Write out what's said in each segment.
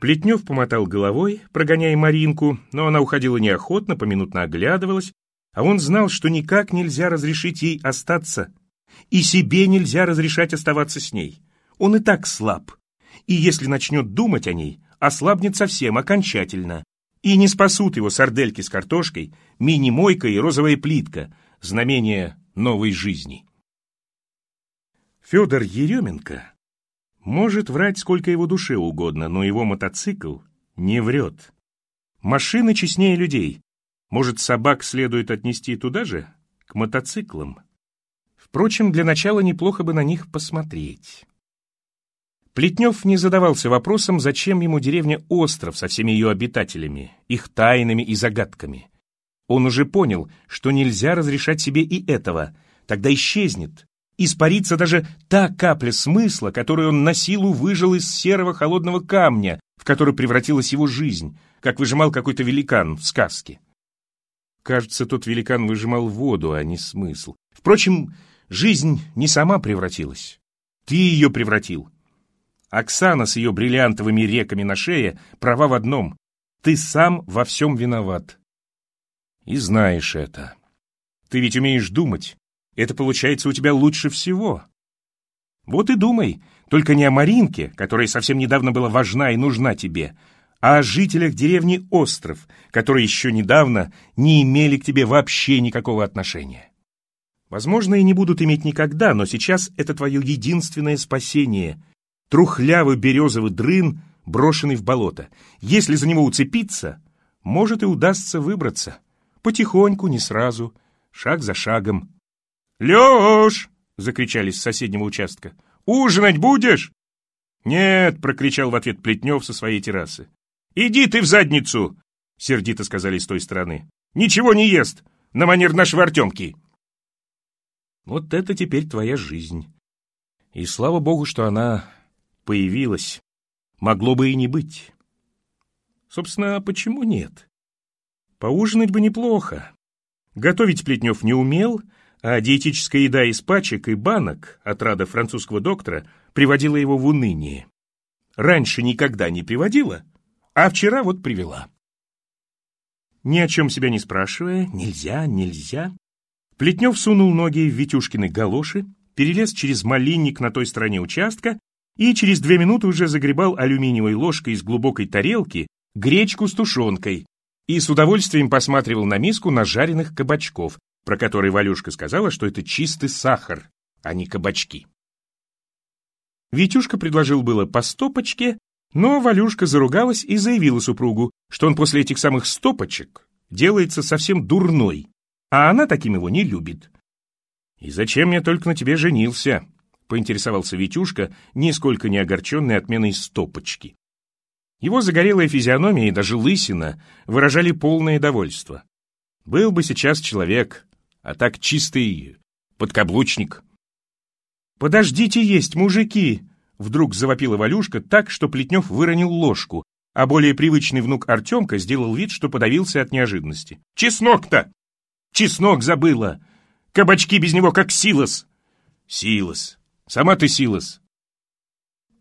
Плетнев помотал головой, прогоняя Маринку, но она уходила неохотно, поминутно оглядывалась, а он знал, что никак нельзя разрешить ей остаться, и себе нельзя разрешать оставаться с ней. Он и так слаб, и если начнет думать о ней, ослабнет совсем, окончательно, и не спасут его сардельки с картошкой, мини-мойка и розовая плитка, знамение новой жизни. Федор Еременко может врать сколько его душе угодно, но его мотоцикл не врет. Машины честнее людей. Может, собак следует отнести туда же, к мотоциклам? Впрочем, для начала неплохо бы на них посмотреть. Плетнев не задавался вопросом, зачем ему деревня Остров со всеми ее обитателями, их тайнами и загадками. Он уже понял, что нельзя разрешать себе и этого, тогда исчезнет, испарится даже та капля смысла, которую он на силу выжил из серого холодного камня, в который превратилась его жизнь, как выжимал какой-то великан в сказке. Кажется, тот великан выжимал воду, а не смысл. Впрочем, жизнь не сама превратилась. Ты ее превратил. Оксана с ее бриллиантовыми реками на шее права в одном. Ты сам во всем виноват. И знаешь это. Ты ведь умеешь думать, это получается у тебя лучше всего. Вот и думай, только не о Маринке, которая совсем недавно была важна и нужна тебе, а о жителях деревни Остров, которые еще недавно не имели к тебе вообще никакого отношения. Возможно, и не будут иметь никогда, но сейчас это твое единственное спасение. Трухлявый березовый дрын, брошенный в болото. Если за него уцепиться, может и удастся выбраться. Потихоньку, не сразу, шаг за шагом. «Леш!» — закричали с соседнего участка. «Ужинать будешь?» «Нет!» — прокричал в ответ Плетнев со своей террасы. «Иди ты в задницу!» — сердито сказали с той стороны. «Ничего не ест! На манер нашего Артемки!» Вот это теперь твоя жизнь. И слава богу, что она появилась. Могло бы и не быть. Собственно, почему нет? Поужинать бы неплохо. Готовить Плетнев не умел — а диетическая еда из пачек и банок, отрада французского доктора, приводила его в уныние. Раньше никогда не приводила, а вчера вот привела. Ни о чем себя не спрашивая, нельзя, нельзя. Плетнев сунул ноги в Витюшкины галоши, перелез через малинник на той стороне участка и через две минуты уже загребал алюминиевой ложкой из глубокой тарелки гречку с тушенкой и с удовольствием посматривал на миску нажаренных кабачков, про который Валюшка сказала, что это чистый сахар, а не кабачки. Витюшка предложил было по стопочке, но Валюшка заругалась и заявила супругу, что он после этих самых стопочек делается совсем дурной, а она таким его не любит. «И зачем я только на тебе женился?» — поинтересовался Витюшка, нисколько не огорченный отменой стопочки. Его загорелая физиономия и даже лысина выражали полное довольство. Был бы сейчас человек, а так чистый подкаблучник. «Подождите есть, мужики!» Вдруг завопила Валюшка так, что Плетнев выронил ложку, а более привычный внук Артемка сделал вид, что подавился от неожиданности. «Чеснок-то! Чеснок забыла! Кабачки без него как Силос!» «Силос! Сама ты Силос!»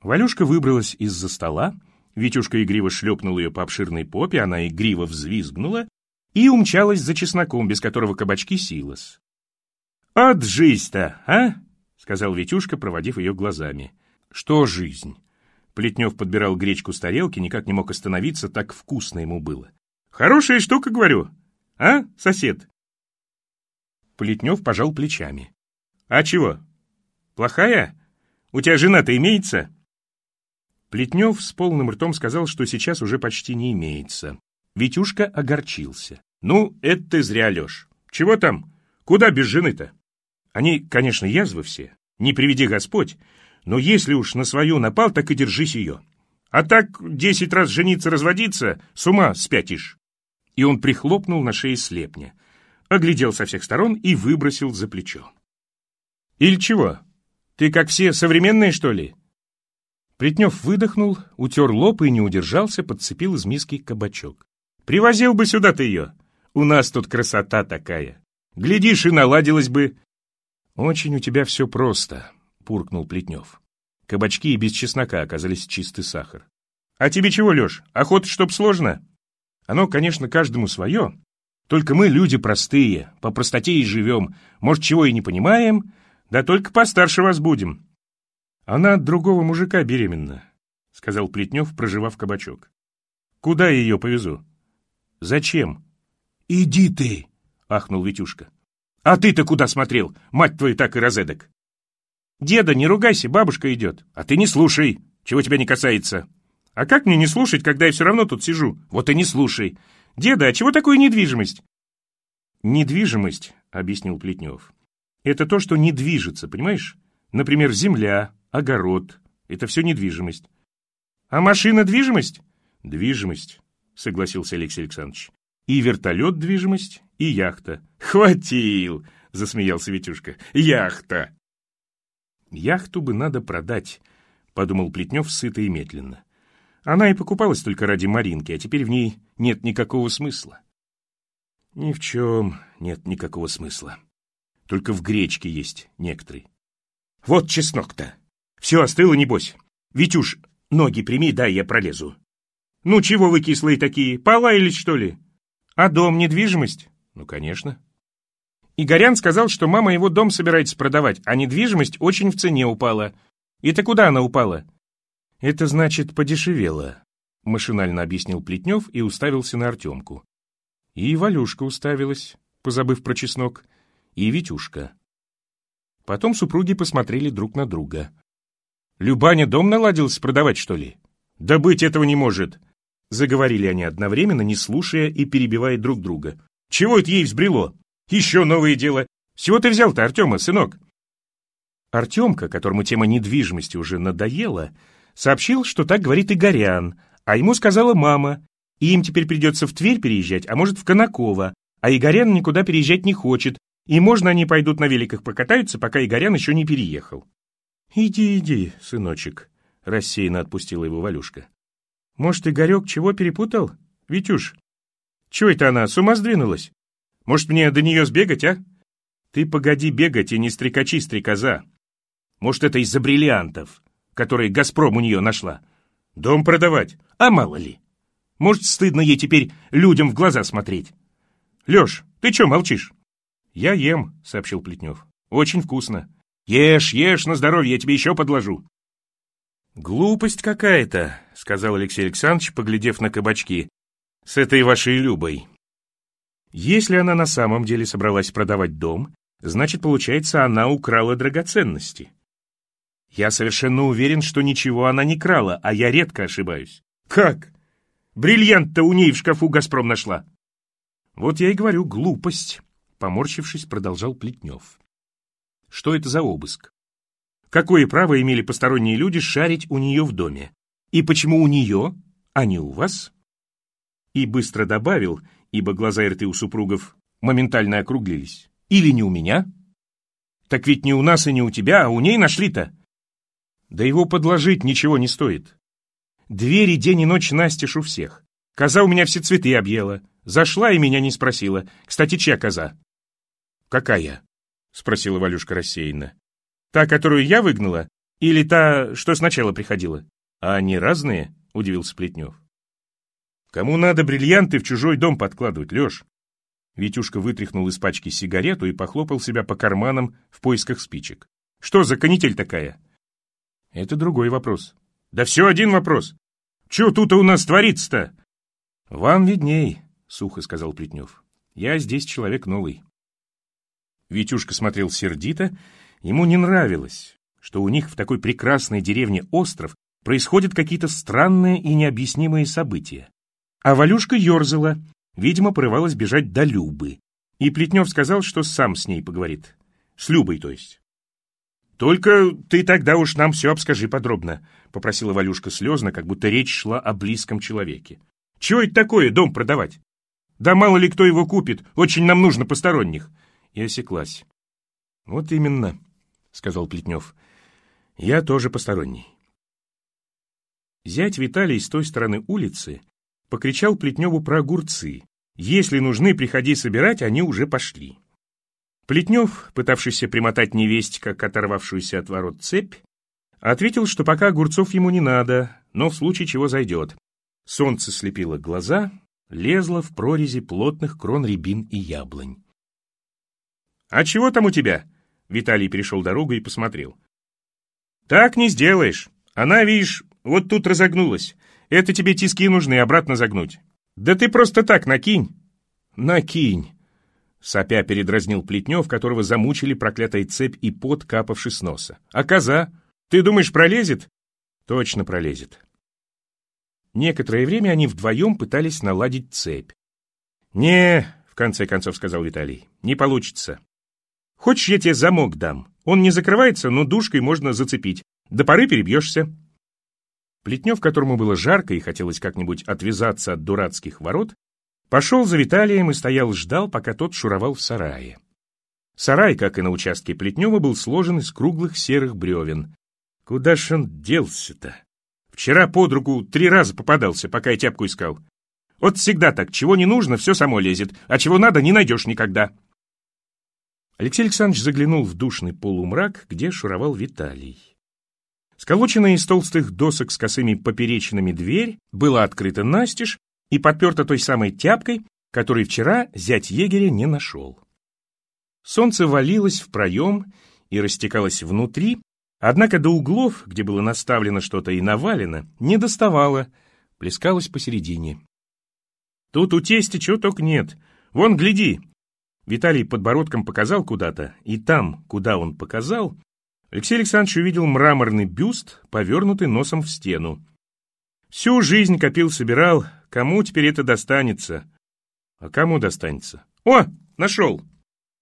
Валюшка выбралась из-за стола, Витюшка игриво шлепнул ее по обширной попе, она игриво взвизгнула и умчалась за чесноком, без которого кабачки силос. «От жизнь-то, а?» — сказал Витюшка, проводив ее глазами. «Что жизнь?» Плетнев подбирал гречку с тарелки, никак не мог остановиться, так вкусно ему было. «Хорошая штука, говорю. А, сосед?» Плетнев пожал плечами. «А чего? Плохая? У тебя жена-то имеется?» Плетнев с полным ртом сказал, что сейчас уже почти не имеется. Витюшка огорчился. «Ну, это ты зря, Леш. Чего там? Куда без жены-то? Они, конечно, язвы все, не приведи Господь, но если уж на свою напал, так и держись ее. А так десять раз жениться-разводиться, с ума спятишь». И он прихлопнул на шее слепня, оглядел со всех сторон и выбросил за плечо. «Или чего? Ты как все современные, что ли?» Плетнев выдохнул, утер лоб и не удержался, подцепил из миски кабачок. Привозил бы сюда ты ее. У нас тут красота такая. Глядишь, и наладилась бы. Очень у тебя все просто, пуркнул Плетнев. Кабачки и без чеснока оказались чистый сахар. А тебе чего, Леш, охота, чтоб сложно? Оно, конечно, каждому свое. Только мы люди простые, по простоте и живем. Может, чего и не понимаем, да только постарше вас будем. Она от другого мужика беременна, — сказал Плетнев, проживав кабачок. Куда я ее повезу? Зачем? Иди ты, — ахнул Витюшка. А ты-то куда смотрел? Мать твою так и розедок. Деда, не ругайся, бабушка идет. А ты не слушай, чего тебя не касается. А как мне не слушать, когда я все равно тут сижу? Вот и не слушай. Деда, а чего такое недвижимость? Недвижимость, — объяснил Плетнев, — это то, что не движется, понимаешь? Например, земля, огород. Это все недвижимость. А машина — движимость? Движимость, — согласился Алексей Александрович. И вертолет — движимость, и яхта. Хватил, — засмеялся Витюшка. Яхта. Яхту бы надо продать, — подумал Плетнев сыто и медленно. Она и покупалась только ради Маринки, а теперь в ней нет никакого смысла. Ни в чем нет никакого смысла. Только в гречке есть некоторые. Вот чеснок-то. Все остыло, небось. Витюш, ноги прими, дай я пролезу. Ну, чего вы кислые такие, полаялись, что ли? А дом, недвижимость? Ну, конечно. Игорян сказал, что мама его дом собирается продавать, а недвижимость очень в цене упала. И-то куда она упала? Это значит, подешевела, машинально объяснил Плетнев и уставился на Артемку. И Валюшка уставилась, позабыв про чеснок, и Витюшка. Потом супруги посмотрели друг на друга. «Любаня дом наладился продавать, что ли?» «Да быть этого не может!» Заговорили они одновременно, не слушая и перебивая друг друга. «Чего это ей взбрело? Еще новое дело. Всего ты взял-то, Артема, сынок?» Артемка, которому тема недвижимости уже надоела, сообщил, что так говорит Игорян, а ему сказала мама, и им теперь придется в Тверь переезжать, а может в Конаково, а Игорян никуда переезжать не хочет, и можно они пойдут на великах покатаются, пока Игорян еще не переехал. «Иди, иди, сыночек», — рассеянно отпустила его Валюшка. «Может, Игорек чего перепутал? Витюш, чего это она, с ума сдвинулась? Может, мне до нее сбегать, а? Ты погоди бегать и не стрекачи, стрекоза. Может, это из-за бриллиантов, которые «Газпром» у нее нашла. Дом продавать, а мало ли. Может, стыдно ей теперь людям в глаза смотреть. Леш, ты что молчишь? «Я ем», — сообщил Плетнев. «Очень вкусно». «Ешь, ешь на здоровье, я тебе еще подложу». «Глупость какая-то», — сказал Алексей Александрович, поглядев на кабачки. «С этой вашей Любой». Если она на самом деле собралась продавать дом, значит, получается, она украла драгоценности. Я совершенно уверен, что ничего она не крала, а я редко ошибаюсь. Как? Бриллиант-то у ней в шкафу «Газпром» нашла. Вот я и говорю, глупость. Поморщившись, продолжал Плетнев. Что это за обыск? Какое право имели посторонние люди шарить у нее в доме? И почему у нее, а не у вас? И быстро добавил, ибо глаза и рты у супругов моментально округлились. Или не у меня? Так ведь не у нас и не у тебя, а у ней нашли-то. Да его подложить ничего не стоит. Двери день и ночь настежь у всех. Коза у меня все цветы объела. Зашла и меня не спросила. Кстати, чья коза? «Какая?» — спросила Валюшка рассеянно. «Та, которую я выгнала? Или та, что сначала приходила?» «А они разные?» — удивился Плетнев. «Кому надо бриллианты в чужой дом подкладывать, Леш?» Витюшка вытряхнул из пачки сигарету и похлопал себя по карманам в поисках спичек. «Что за канитель такая?» «Это другой вопрос». «Да все один вопрос. Че тут у нас творится-то?» «Вам видней», — сухо сказал Плетнев. «Я здесь человек новый». Витюшка смотрел сердито, ему не нравилось, что у них в такой прекрасной деревне остров происходят какие-то странные и необъяснимые события. А Валюшка ерзала, видимо, порывалась бежать до Любы. И Плетнев сказал, что сам с ней поговорит. С Любой, то есть. «Только ты тогда уж нам все обскажи подробно», — попросила Валюшка слезно, как будто речь шла о близком человеке. «Чего это такое, дом продавать? Да мало ли кто его купит, очень нам нужно посторонних и осеклась. «Вот именно», — сказал Плетнев, — «я тоже посторонний». Зять Виталий с той стороны улицы покричал Плетневу про огурцы. «Если нужны, приходи собирать, они уже пошли». Плетнев, пытавшийся примотать невесть, как оторвавшуюся от ворот цепь, Ответил, что пока огурцов ему не надо, но в случае чего зайдет. Солнце слепило глаза, лезло в прорези плотных крон рябин и яблонь. «А чего там у тебя?» Виталий перешел дорогу и посмотрел. «Так не сделаешь. Она, видишь, вот тут разогнулась. Это тебе тиски нужны обратно загнуть. Да ты просто так накинь». «Накинь», — сопя передразнил Плетнев, которого замучили проклятая цепь и пот, капавший с носа. «А коза? Ты думаешь, пролезет?» «Точно пролезет». Некоторое время они вдвоем пытались наладить цепь. «Не», — в конце концов сказал Виталий, — «не получится. Хочешь, я тебе замок дам? Он не закрывается, но душкой можно зацепить. До поры перебьешься». Плетнев, которому было жарко и хотелось как-нибудь отвязаться от дурацких ворот, пошел за Виталием и стоял ждал, пока тот шуровал в сарае. Сарай, как и на участке Плетнева, был сложен из круглых серых бревен. Куда ж он делся-то? Вчера под руку три раза попадался, пока я тяпку искал. Вот всегда так, чего не нужно, все само лезет, а чего надо, не найдешь никогда. Алексей Александрович заглянул в душный полумрак, где шуровал Виталий. Сколоченная из толстых досок с косыми поперечинами дверь была открыта настежь и подперта той самой тяпкой, которой вчера зять егеря не нашел. Солнце валилось в проем и растекалось внутри, однако до углов, где было наставлено что-то и навалено, не доставало, плескалось посередине. «Тут у тестя чего только нет. Вон, гляди!» Виталий подбородком показал куда-то, и там, куда он показал, Алексей Александрович увидел мраморный бюст, повернутый носом в стену. Всю жизнь копил-собирал, кому теперь это достанется? А кому достанется? О, нашел!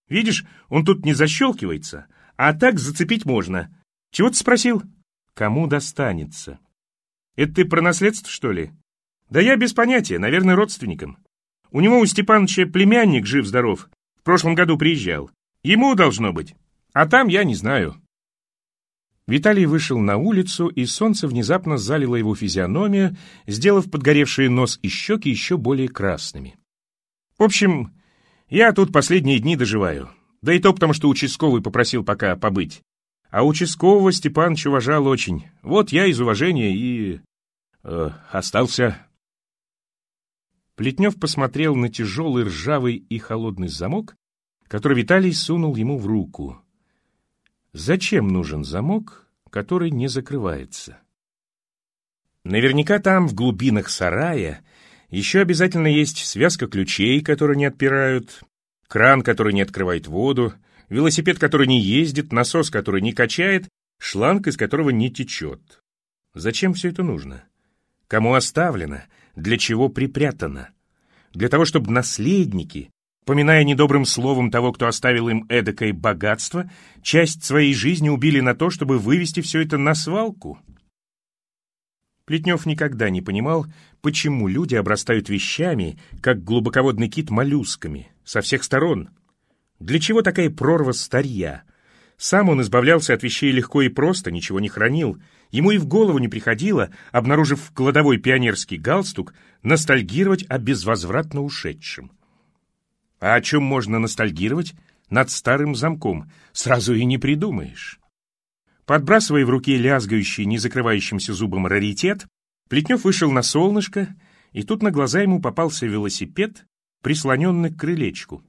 Видишь, он тут не защелкивается, а так зацепить можно. Чего ты спросил? Кому достанется? Это ты про наследство, что ли? Да я без понятия, наверное, родственникам. У него у Степановича племянник жив-здоров, в прошлом году приезжал. Ему должно быть. А там я не знаю. Виталий вышел на улицу, и солнце внезапно залило его физиономию, сделав подгоревшие нос и щеки еще более красными. В общем, я тут последние дни доживаю. Да и то потому, что участковый попросил пока побыть. А участкового Степанович уважал очень. Вот я из уважения и... Э, остался. Плетнев посмотрел на тяжелый ржавый и холодный замок, который Виталий сунул ему в руку. Зачем нужен замок, который не закрывается? Наверняка там, в глубинах сарая, еще обязательно есть связка ключей, которые не отпирают, кран, который не открывает воду, велосипед, который не ездит, насос, который не качает, шланг, из которого не течет. Зачем все это нужно? Кому оставлено? Для чего припрятано? Для того, чтобы наследники, поминая недобрым словом того, кто оставил им эдакое богатство, часть своей жизни убили на то, чтобы вывести все это на свалку? Плетнев никогда не понимал, почему люди обрастают вещами, как глубоководный кит моллюсками, со всех сторон. Для чего такая прорва старья? Сам он избавлялся от вещей легко и просто, ничего не хранил. Ему и в голову не приходило, обнаружив в кладовой пионерский галстук, ностальгировать о безвозвратно ушедшем. А о чем можно ностальгировать? Над старым замком. Сразу и не придумаешь. Подбрасывая в руке лязгающий, не закрывающимся зубом раритет, Плетнев вышел на солнышко, и тут на глаза ему попался велосипед, прислоненный к крылечку.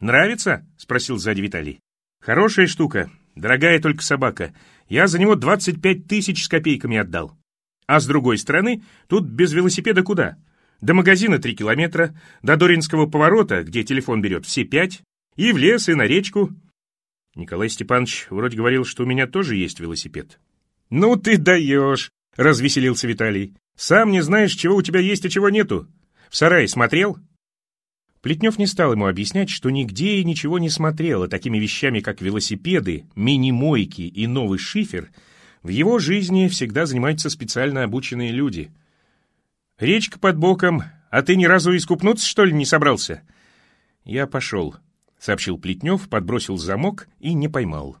«Нравится?» — спросил сзади Виталий. «Хорошая штука, дорогая только собака. Я за него двадцать пять тысяч с копейками отдал. А с другой стороны, тут без велосипеда куда? До магазина три километра, до Доринского поворота, где телефон берет, все пять, и в лес, и на речку». Николай Степанович вроде говорил, что у меня тоже есть велосипед. «Ну ты даешь!» — развеселился Виталий. «Сам не знаешь, чего у тебя есть, а чего нету. В сарае смотрел?» Плетнев не стал ему объяснять, что нигде и ничего не смотрел, а такими вещами, как велосипеды, мини-мойки и новый шифер, в его жизни всегда занимаются специально обученные люди. «Речка под боком, а ты ни разу искупнуться, что ли, не собрался?» «Я пошел», — сообщил Плетнев, подбросил замок и не поймал.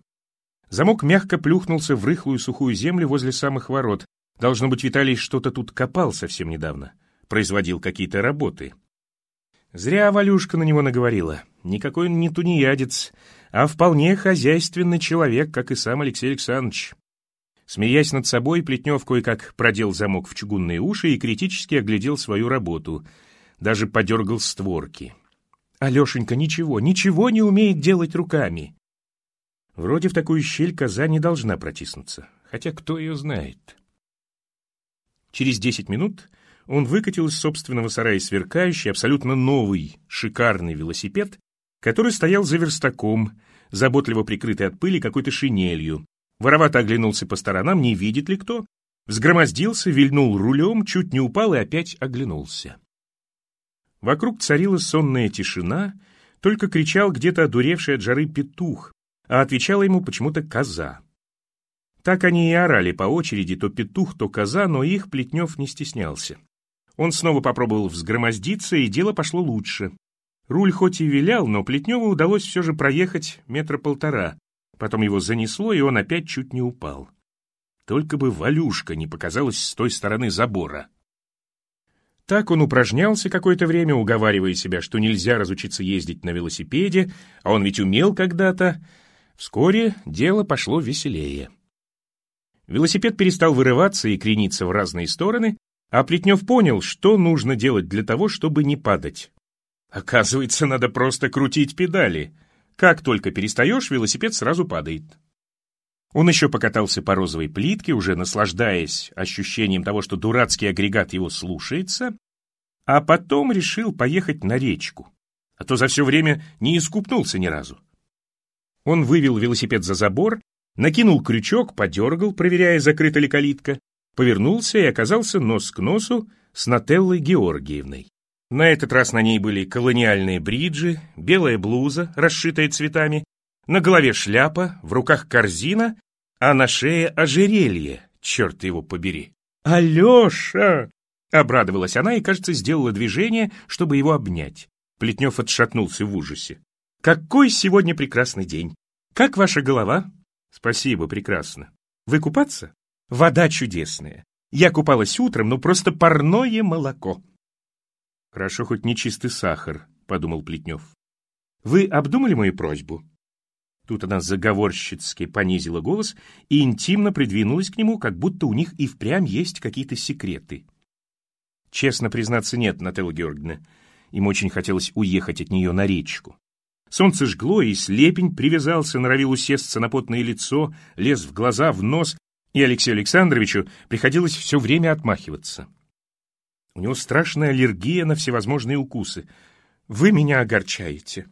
Замок мягко плюхнулся в рыхлую сухую землю возле самых ворот. Должно быть, Виталий что-то тут копал совсем недавно, производил какие-то работы. Зря Валюшка на него наговорила. Никакой он не тунеядец, а вполне хозяйственный человек, как и сам Алексей Александрович. Смеясь над собой, Плетнев кое-как продел замок в чугунные уши и критически оглядел свою работу. Даже подергал створки. Алешенька ничего, ничего не умеет делать руками. Вроде в такую щель коза не должна протиснуться. Хотя кто ее знает? Через десять минут он выкатил из собственного сарая сверкающий, абсолютно новый, шикарный велосипед, который стоял за верстаком, заботливо прикрытый от пыли какой-то шинелью. Воровато оглянулся по сторонам, не видит ли кто, взгромоздился, вильнул рулем, чуть не упал и опять оглянулся. Вокруг царила сонная тишина, только кричал где-то одуревший от жары петух, а отвечала ему почему-то коза. Так они и орали по очереди, то петух, то коза, но их Плетнев не стеснялся. Он снова попробовал взгромоздиться, и дело пошло лучше. Руль хоть и вилял, но Плетневу удалось все же проехать метра полтора. Потом его занесло, и он опять чуть не упал. Только бы Валюшка не показалась с той стороны забора. Так он упражнялся какое-то время, уговаривая себя, что нельзя разучиться ездить на велосипеде, а он ведь умел когда-то. Вскоре дело пошло веселее. Велосипед перестал вырываться и крениться в разные стороны, а Плетнев понял, что нужно делать для того, чтобы не падать. Оказывается, надо просто крутить педали. Как только перестаешь, велосипед сразу падает. Он еще покатался по розовой плитке, уже наслаждаясь ощущением того, что дурацкий агрегат его слушается, а потом решил поехать на речку, а то за все время не искупнулся ни разу. Он вывел велосипед за забор, накинул крючок, подергал, проверяя, закрыта ли калитка, повернулся и оказался нос к носу с Нателлой Георгиевной. На этот раз на ней были колониальные бриджи, белая блуза, расшитая цветами, на голове шляпа, в руках корзина а на шее ожерелье, черт его побери. «Алеша!» — обрадовалась она и, кажется, сделала движение, чтобы его обнять. Плетнев отшатнулся в ужасе. «Какой сегодня прекрасный день! Как ваша голова?» «Спасибо, прекрасно. Вы купаться?» «Вода чудесная. Я купалась утром, но просто парное молоко». «Хорошо, хоть не чистый сахар», — подумал Плетнев. «Вы обдумали мою просьбу?» Тут она заговорщицки понизила голос и интимно придвинулась к нему, как будто у них и впрямь есть какие-то секреты. Честно признаться, нет, Нателла Георгиевна. Им очень хотелось уехать от нее на речку. Солнце жгло, и слепень привязался, норовил усесться на потное лицо, лез в глаза, в нос, и Алексею Александровичу приходилось все время отмахиваться. У него страшная аллергия на всевозможные укусы. «Вы меня огорчаете»,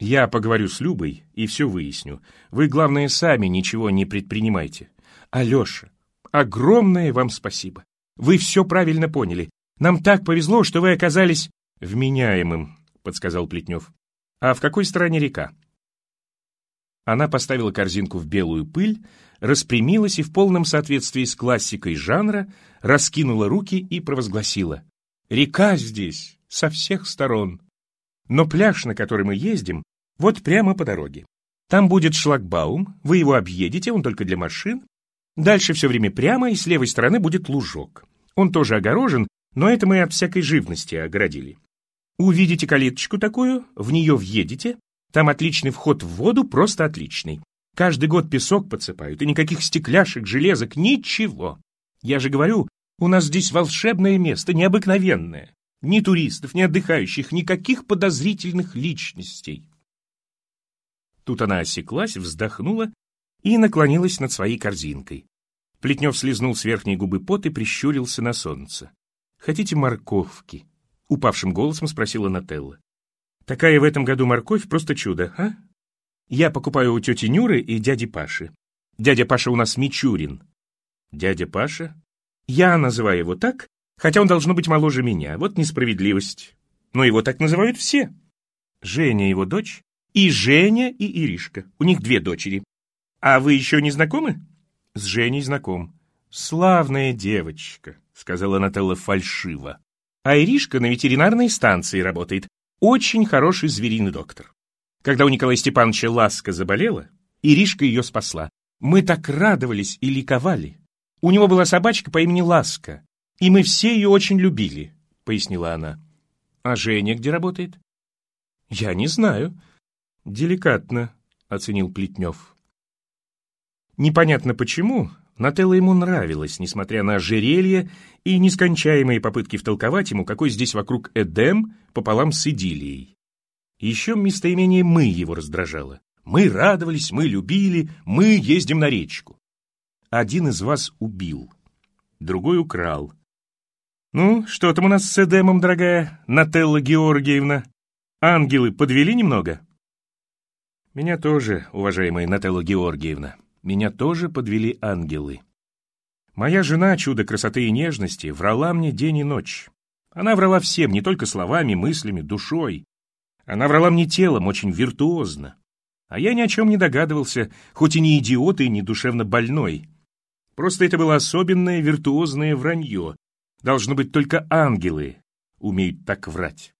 я поговорю с Любой и все выясню. Вы, главное, сами ничего не предпринимайте. Алеша, огромное вам спасибо. Вы все правильно поняли. Нам так повезло, что вы оказались вменяемым, подсказал Плетнев. А в какой стороне река? Она поставила корзинку в белую пыль, распрямилась и в полном соответствии с классикой жанра раскинула руки и провозгласила. «Река здесь со всех сторон. Но пляж, на который мы ездим, вот прямо по дороге. Там будет шлагбаум, вы его объедете, он только для машин. Дальше все время прямо, и с левой стороны будет лужок. Он тоже огорожен, но это мы от всякой живности оградили. Увидите калиточку такую, в нее въедете. Там отличный вход в воду, просто отличный. Каждый год песок подсыпают, и никаких стекляшек, железок, ничего. Я же говорю, у нас здесь волшебное место, необыкновенное. Ни туристов, ни отдыхающих, никаких подозрительных личностей. Тут она осеклась, вздохнула и наклонилась над своей корзинкой. Плетнев слезнул с верхней губы пот и прищурился на солнце. «Хотите морковки?» — упавшим голосом спросила Нателла. «Такая в этом году морковь просто чудо, а? Я покупаю у тети Нюры и дяди Паши. Дядя Паша у нас Мичурин». «Дядя Паша?» «Я называю его так, хотя он должно быть моложе меня. Вот несправедливость. Но его так называют все. Женя его дочь, и Женя, и Иришка. У них две дочери. А вы еще не знакомы? С Женей знаком. Славная девочка, сказала Нателла фальшиво. А Иришка на ветеринарной станции работает. Очень хороший звериный доктор. Когда у Николая Степановича Ласка заболела, Иришка ее спасла. Мы так радовались и ликовали. У него была собачка по имени Ласка, и мы все ее очень любили, пояснила она. А Женя где работает? Я не знаю. «Деликатно», — оценил Плетнев. Непонятно почему, Нателла ему нравилась, несмотря на ожерелье и нескончаемые попытки втолковать ему, какой здесь вокруг Эдем пополам с идиллией. Еще местоимение «мы» его раздражало. Мы радовались, мы любили, мы ездим на речку. Один из вас убил, другой украл. Ну, что там у нас с Эдемом, дорогая Нателла Георгиевна? Ангелы подвели немного? Меня тоже, уважаемая Нателла Георгиевна, меня тоже подвели ангелы. Моя жена, чудо красоты и нежности, врала мне день и ночь. Она врала всем, не только словами, мыслями, душой. Она врала мне телом очень виртуозно. А я ни о чем не догадывался, хоть и не идиот и не душевно больной. Просто это было особенное виртуозное вранье. Должно быть, только ангелы умеют так врать.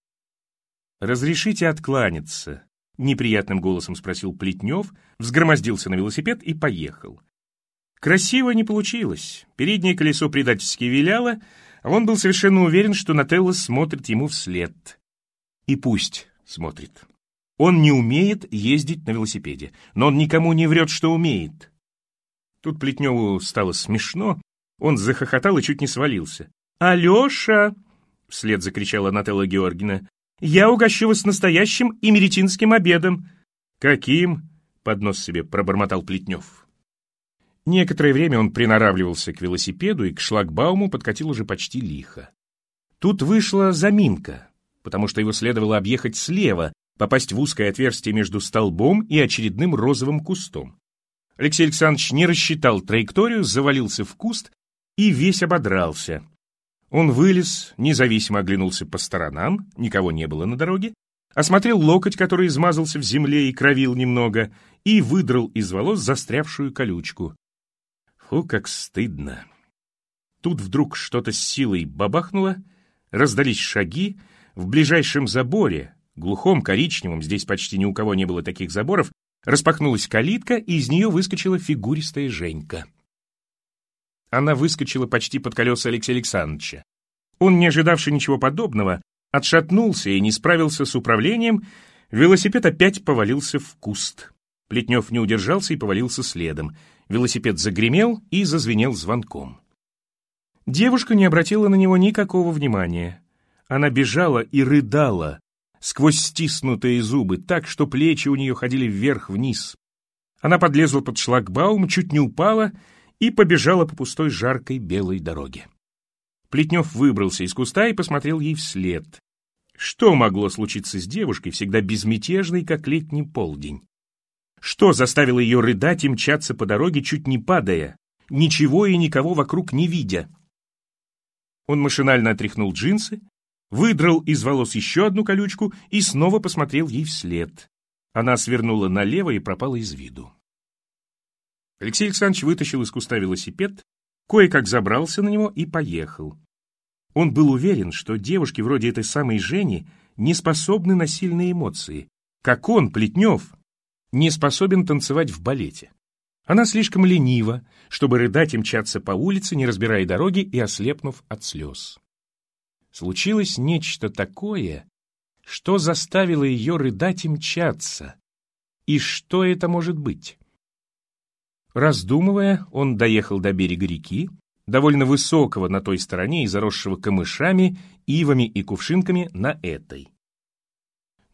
«Разрешите откланяться?» — неприятным голосом спросил Плетнев, взгромоздился на велосипед и поехал. Красиво не получилось. Переднее колесо предательски виляло, а он был совершенно уверен, что Нателла смотрит ему вслед. И пусть смотрит. Он не умеет ездить на велосипеде, но он никому не врет, что умеет. Тут Плетневу стало смешно, он захохотал и чуть не свалился. «Алеша!» — вслед закричала Нателла Георгина. «Я угощу вас настоящим эмеретинским обедом». «Каким?» — под нос себе пробормотал Плетнев. Некоторое время он приноравливался к велосипеду и к шлагбауму подкатил уже почти лихо. Тут вышла заминка, потому что его следовало объехать слева, попасть в узкое отверстие между столбом и очередным розовым кустом. Алексей Александрович не рассчитал траекторию, завалился в куст и весь ободрался. Он вылез, независимо оглянулся по сторонам, никого не было на дороге, осмотрел локоть, который измазался в земле и кровил немного, и выдрал из волос застрявшую колючку. Фу, как стыдно. Тут вдруг что-то с силой бабахнуло, раздались шаги, в ближайшем заборе, глухом, коричневом, здесь почти ни у кого не было таких заборов, распахнулась калитка, и из нее выскочила фигуристая Женька. Она выскочила почти под колеса Алексея Александровича. Он, не ожидавший ничего подобного, отшатнулся и не справился с управлением, велосипед опять повалился в куст. Плетнев не удержался и повалился следом. Велосипед загремел и зазвенел звонком. Девушка не обратила на него никакого внимания. Она бежала и рыдала, сквозь стиснутые зубы, так, что плечи у нее ходили вверх-вниз. Она подлезла под шлагбаум, чуть не упала и побежала по пустой жаркой белой дороге. Плетнев выбрался из куста и посмотрел ей вслед. Что могло случиться с девушкой, всегда безмятежной, как летний полдень? Что заставило ее рыдать и мчаться по дороге, чуть не падая, ничего и никого вокруг не видя? Он машинально отряхнул джинсы, выдрал из волос еще одну колючку и снова посмотрел ей вслед. Она свернула налево и пропала из виду. Алексей Александрович вытащил из куста велосипед, кое-как забрался на него и поехал. Он был уверен, что девушки вроде этой самой Жени не способны на сильные эмоции, как он, Плетнев, не способен танцевать в балете. Она слишком ленива, чтобы рыдать и мчаться по улице, не разбирая дороги и ослепнув от слез случилось нечто такое, что заставило ее рыдать и мчаться. И что это может быть? Раздумывая, он доехал до берега реки, довольно высокого на той стороне и заросшего камышами, ивами и кувшинками на этой.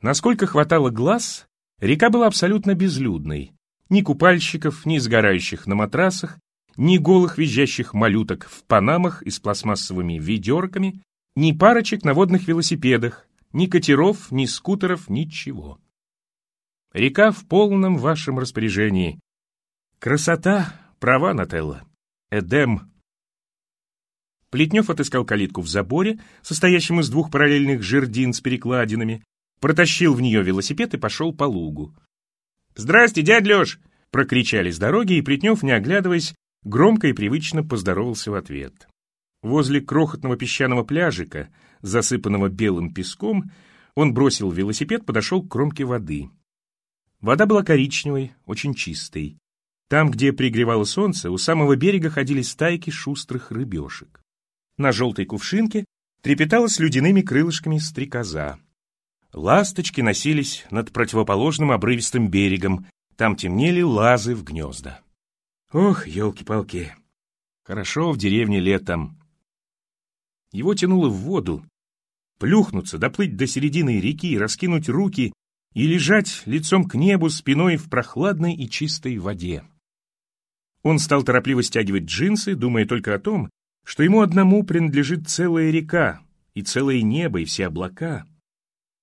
Насколько хватало глаз, река была абсолютно безлюдной. Ни купальщиков, ни сгорающих на матрасах, ни голых визжащих малюток в панамах и с пластмассовыми ведерками, ни парочек на водных велосипедах, ни катеров, ни скутеров, ничего. Река в полном вашем распоряжении. Красота, права, Нателла. Эдем. Плетнев отыскал калитку в заборе, состоящем из двух параллельных жердин с перекладинами, протащил в нее велосипед и пошел по лугу. «Здрасте, дядь Леш!» — прокричали с дороги, и Плетнев, не оглядываясь, громко и привычно поздоровался в ответ. Возле крохотного песчаного пляжика, засыпанного белым песком, он бросил велосипед, подошел к кромке воды. Вода была коричневой, очень чистой. Там, где пригревало солнце, у самого берега ходили стайки шустрых рыбешек. На желтой кувшинке трепетала с ледяными крылышками стрекоза. Ласточки носились над противоположным обрывистым берегом, там темнели лазы в гнезда. Ох, елки-палки! Хорошо в деревне летом. Его тянуло в воду. Плюхнуться, доплыть до середины реки, раскинуть руки и лежать лицом к небу спиной в прохладной и чистой воде. Он стал торопливо стягивать джинсы, думая только о том, что ему одному принадлежит целая река, и целое небо, и все облака.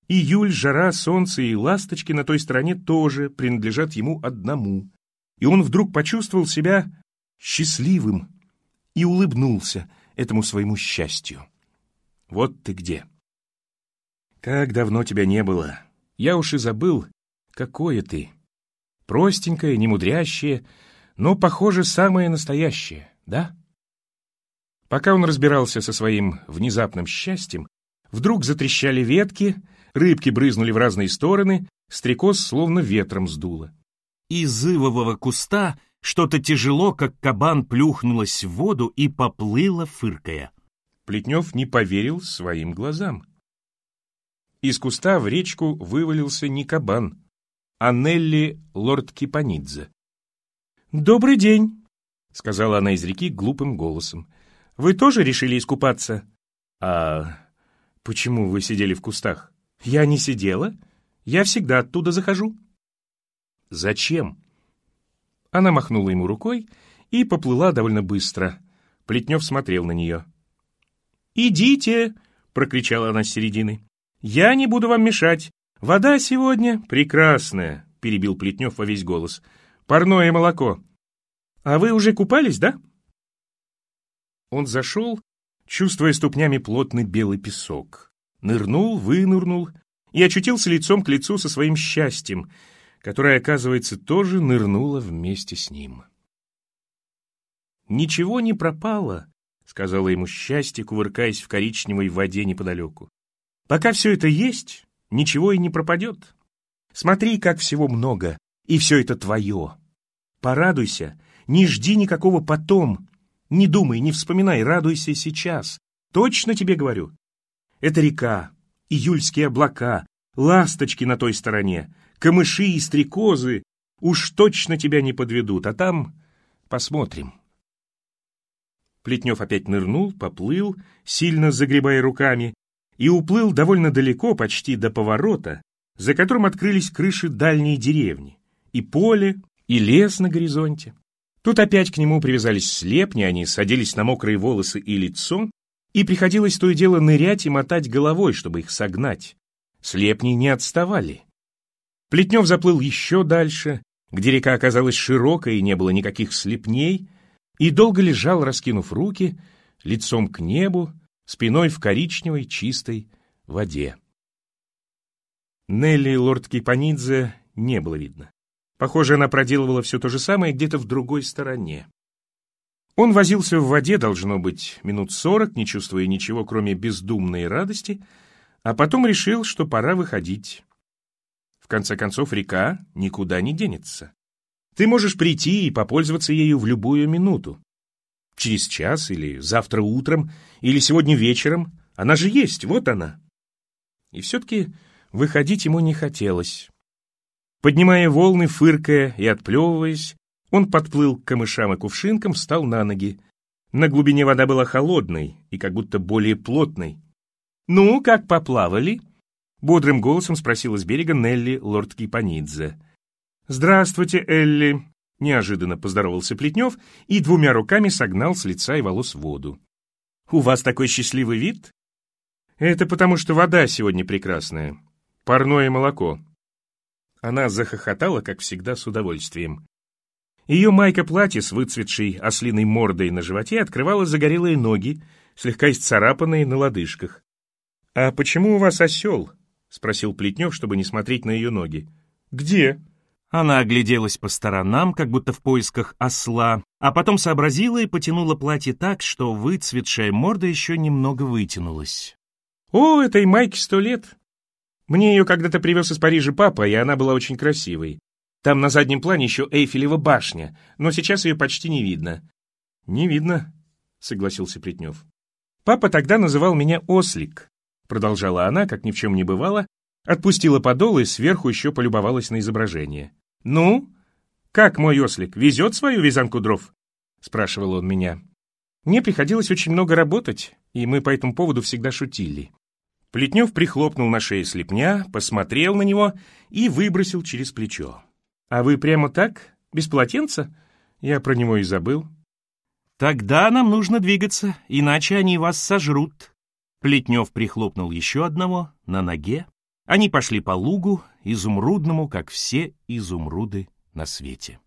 Июль, жара, солнце и ласточки на той стороне тоже принадлежат ему одному. И он вдруг почувствовал себя счастливым и улыбнулся этому своему счастью. Вот ты где. Как давно тебя не было. Я уж и забыл, какое ты. Простенькое, немудрящее, но, похоже, самое настоящее, да? Пока он разбирался со своим внезапным счастьем, вдруг затрещали ветки, рыбки брызнули в разные стороны, стрекоз словно ветром сдуло. Из ивового куста что-то тяжело, как кабан, плюхнулось в воду и поплыло, фыркая. Плетнев не поверил своим глазам. Из куста в речку вывалился не кабан, а Нелли лорд Кипанидзе. «Добрый день», — сказала она из реки глупым голосом. «Вы тоже решили искупаться?» «А почему вы сидели в кустах?» «Я не сидела. Я всегда оттуда захожу». «Зачем?» Она махнула ему рукой и поплыла довольно быстро. Плетнев смотрел на нее. «Идите!» — прокричала она с середины. «Я не буду вам мешать. Вода сегодня прекрасная», — перебил Плетнев во весь голос парное молоко. А вы уже купались, да?» Он зашел, чувствуя ступнями плотный белый песок. Нырнул, вынырнул и очутился лицом к лицу со своим счастьем, которое, оказывается, тоже нырнуло вместе с ним. «Ничего не пропало», — сказала ему счастье, кувыркаясь в коричневой воде неподалеку. «Пока все это есть, ничего и не пропадет. Смотри, как всего много, и все это твое. Порадуйся, не жди никакого потом. Не думай, не вспоминай, радуйся сейчас. Точно тебе говорю. Это река, июльские облака, ласточки на той стороне, камыши и стрекозы уж точно тебя не подведут, а там посмотрим. Плетнев опять нырнул, поплыл, сильно загребая руками, и уплыл довольно далеко, почти до поворота, за которым открылись крыши дальней деревни и поле, и лес на горизонте. Тут опять к нему привязались слепни, они садились на мокрые волосы и лицо, и приходилось то и дело нырять и мотать головой, чтобы их согнать. Слепни не отставали. Плетнев заплыл еще дальше, где река оказалась широкой и не было никаких слепней, и долго лежал, раскинув руки, лицом к небу, спиной в коричневой чистой воде. Нелли лорд Кипанидзе не было видно. Похоже, она проделывала все то же самое где-то в другой стороне. Он возился в воде, должно быть, минут сорок, не чувствуя ничего, кроме бездумной радости, а потом решил, что пора выходить. В конце концов, река никуда не денется. Ты можешь прийти и попользоваться ею в любую минуту. Через час или завтра утром, или сегодня вечером. Она же есть, вот она. И все-таки выходить ему не хотелось. Поднимая волны, фыркая и отплевываясь, он подплыл к камышам и кувшинкам, встал на ноги. На глубине вода была холодной и как будто более плотной. «Ну, как поплавали?» — бодрым голосом спросила с берега Нелли лорд Кипанидзе. «Здравствуйте, Элли!» — неожиданно поздоровался Плетнев и двумя руками согнал с лица и волос воду. «У вас такой счастливый вид?» «Это потому, что вода сегодня прекрасная. Парное молоко», она захохотала, как всегда, с удовольствием. Ее майка-платье с выцветшей ослиной мордой на животе открывала загорелые ноги, слегка исцарапанные на лодыжках. «А почему у вас осел?» — спросил Плетнев, чтобы не смотреть на ее ноги. «Где?» Она огляделась по сторонам, как будто в поисках осла, а потом сообразила и потянула платье так, что выцветшая морда еще немного вытянулась. «О, этой майке сто лет! Мне ее когда-то привез из Парижа папа, и она была очень красивой. Там на заднем плане еще Эйфелева башня, но сейчас ее почти не видно». «Не видно», — согласился Плетнев. «Папа тогда называл меня Ослик», — продолжала она, как ни в чем не бывало, отпустила подол и сверху еще полюбовалась на изображение. «Ну, как мой Ослик, везет свою вязанку дров?» — спрашивал он меня. Мне приходилось очень много работать, и мы по этому поводу всегда шутили. Плетнев прихлопнул на шее слепня, посмотрел на него и выбросил через плечо. «А вы прямо так, без полотенца?» Я про него и забыл. «Тогда нам нужно двигаться, иначе они вас сожрут». Плетнев прихлопнул еще одного на ноге. Они пошли по лугу, изумрудному, как все изумруды на свете.